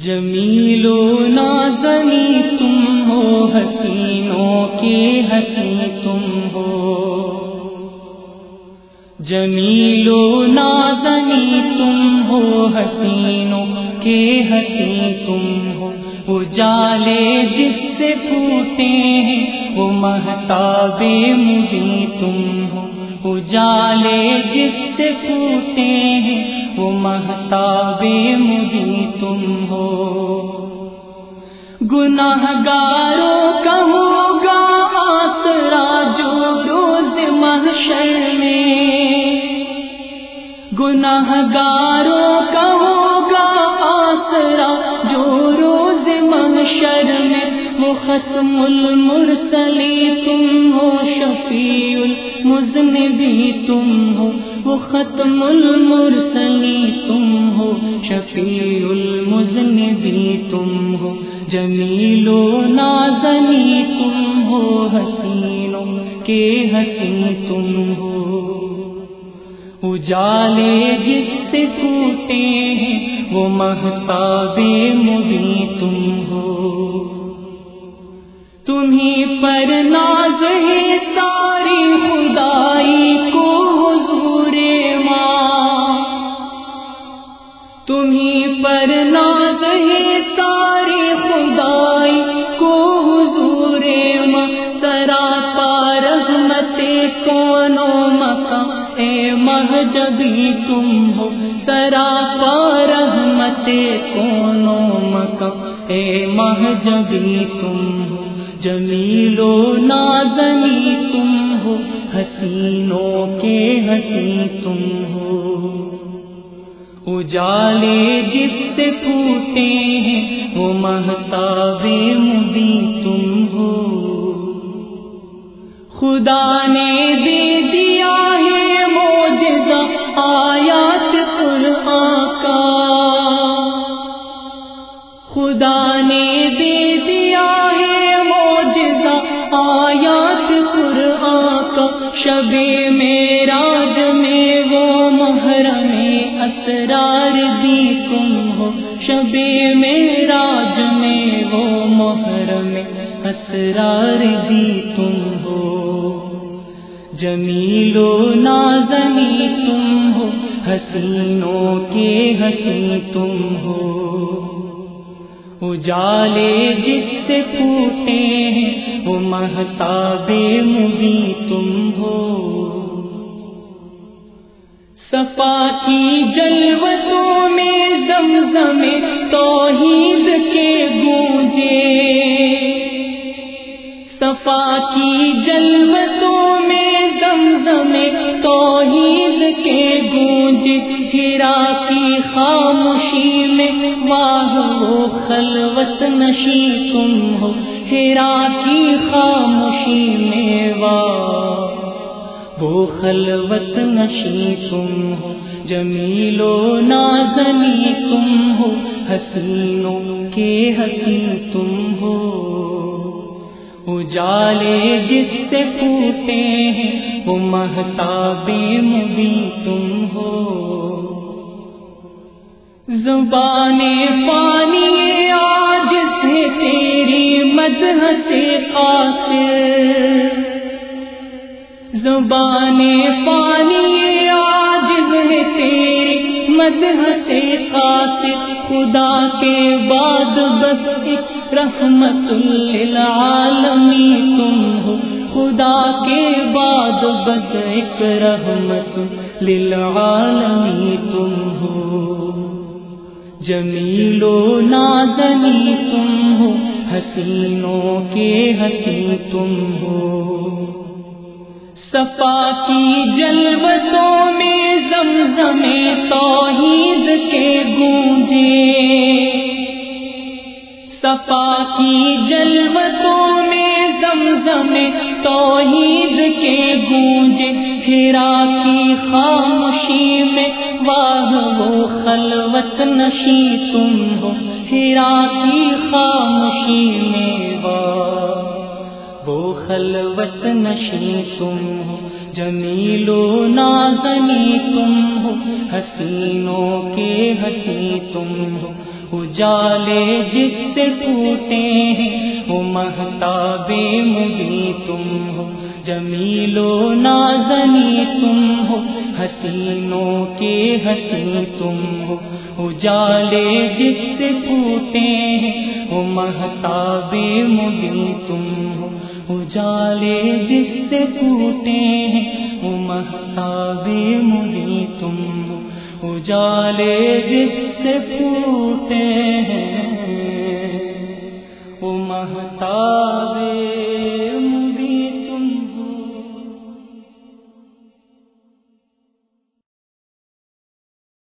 جمیلو نازنی تم ہو، حسینوں کے ہسی تم ہو۔ جمیلو نازنی تم ہو، حسینوں کے ہسی تم ہو۔ اجالے جس سے پھوٹے ہیں، وہ محتاب مبی تم ہو۔ اجالے جس سے پھوٹے ہیں محتاب مبی تم ہو۔ گناہ گاروں کا ہوگا آسرا جو روز محشر میں۔ گناہ گاروں کا ہوگا آسرا جو روز محشر میں۔ وہ ختم المرسلی تم ہو شفیع المذنبی تم ہو وہ ختم المرسلی تم ہو، شفیع المذنبی تم ہو، جمیل و نازنی تم ہو حسینوں کے حسین، تم ہو۔ اجالے جس سے ٹوٹے ہیں، وہ محتاب مبی تم ہو۔ تمہیں پر ناز ہے ساری خدائی تمہیں پر ناز ہے ساری خدائی کو حضور سرا رحمت کونو مکا اے مہجبی تم ہو سرا رحمت کونو مکا اے مہجبی تم ہو جمیلو نازنی تم ہو حسینوں کے ہسی تم ہو اجالے جس سے پھوٹے ہیں وہ محتاب مبی تم ہو۔ خدا نے دے اسرار دی تم ہو، شب میراج میں وہ محرم اسرار دی تم ہو۔ جمیل و نازنی تم ہو، حسینوں کے ہسی تم ہو۔ اجالے جس سے پھوٹے ہیں، وہ محتاب مبی تم ہو۔ صفا کی جلوتوں میں زمزم توحید کے گونجے۔ صفا کی جلوتوں میں زمزم توحید کے گونج ہرا کی خاموشی میں واہ وہ خلوت نشی تم ہو۔ ہرا کی خاموشی میں واہ وہ خلوت نشی تم ہو، جمیل و نازنی تم ہو، حسینوں کے ہسی تم ہو۔ اجالے جس سے پھوٹے ہیں، وہ محتاب مبی تم ہو۔ زبان پانی زبان پانی آج ہے تیری مدح سے خدا کے بعد بس رحمت للعالمی تم ہو۔ خدا کے بعد بس ایک رحمت للعالمی تم ہو۔ جمیل و نازنی تم ہو، حسینوں کے ہسی تم ہو۔ صفا کی جلوتوں میں زمزم توحید کے گونجے۔ صفا کی جلوتوں میں زمزم توحید کے گونجے۔ ہرا کی خاموشی میں واہ وہ خلوت نشی تم ہو۔ ہرا کی خاموشی میں واہ خلوت نشی تم ہو، جمیل و نازنی تم ہو، حسینوں کے ہسی تم ہو۔ اجالے جس سے پھوٹے ہیں، وہ محتاب مبی تم ہو۔ جمیل و نازنی تم ہو، حسینوں کے حسین تم ہو۔ اجالے جس سے پھوٹے ہیں، وہ محتاب مبی تم ہو۔ اجالے جس سے ٹوٹے ہیں، وہ محتاب مجھے تم اجالے جس سے پھوٹے ہیں۔ وہ محتاب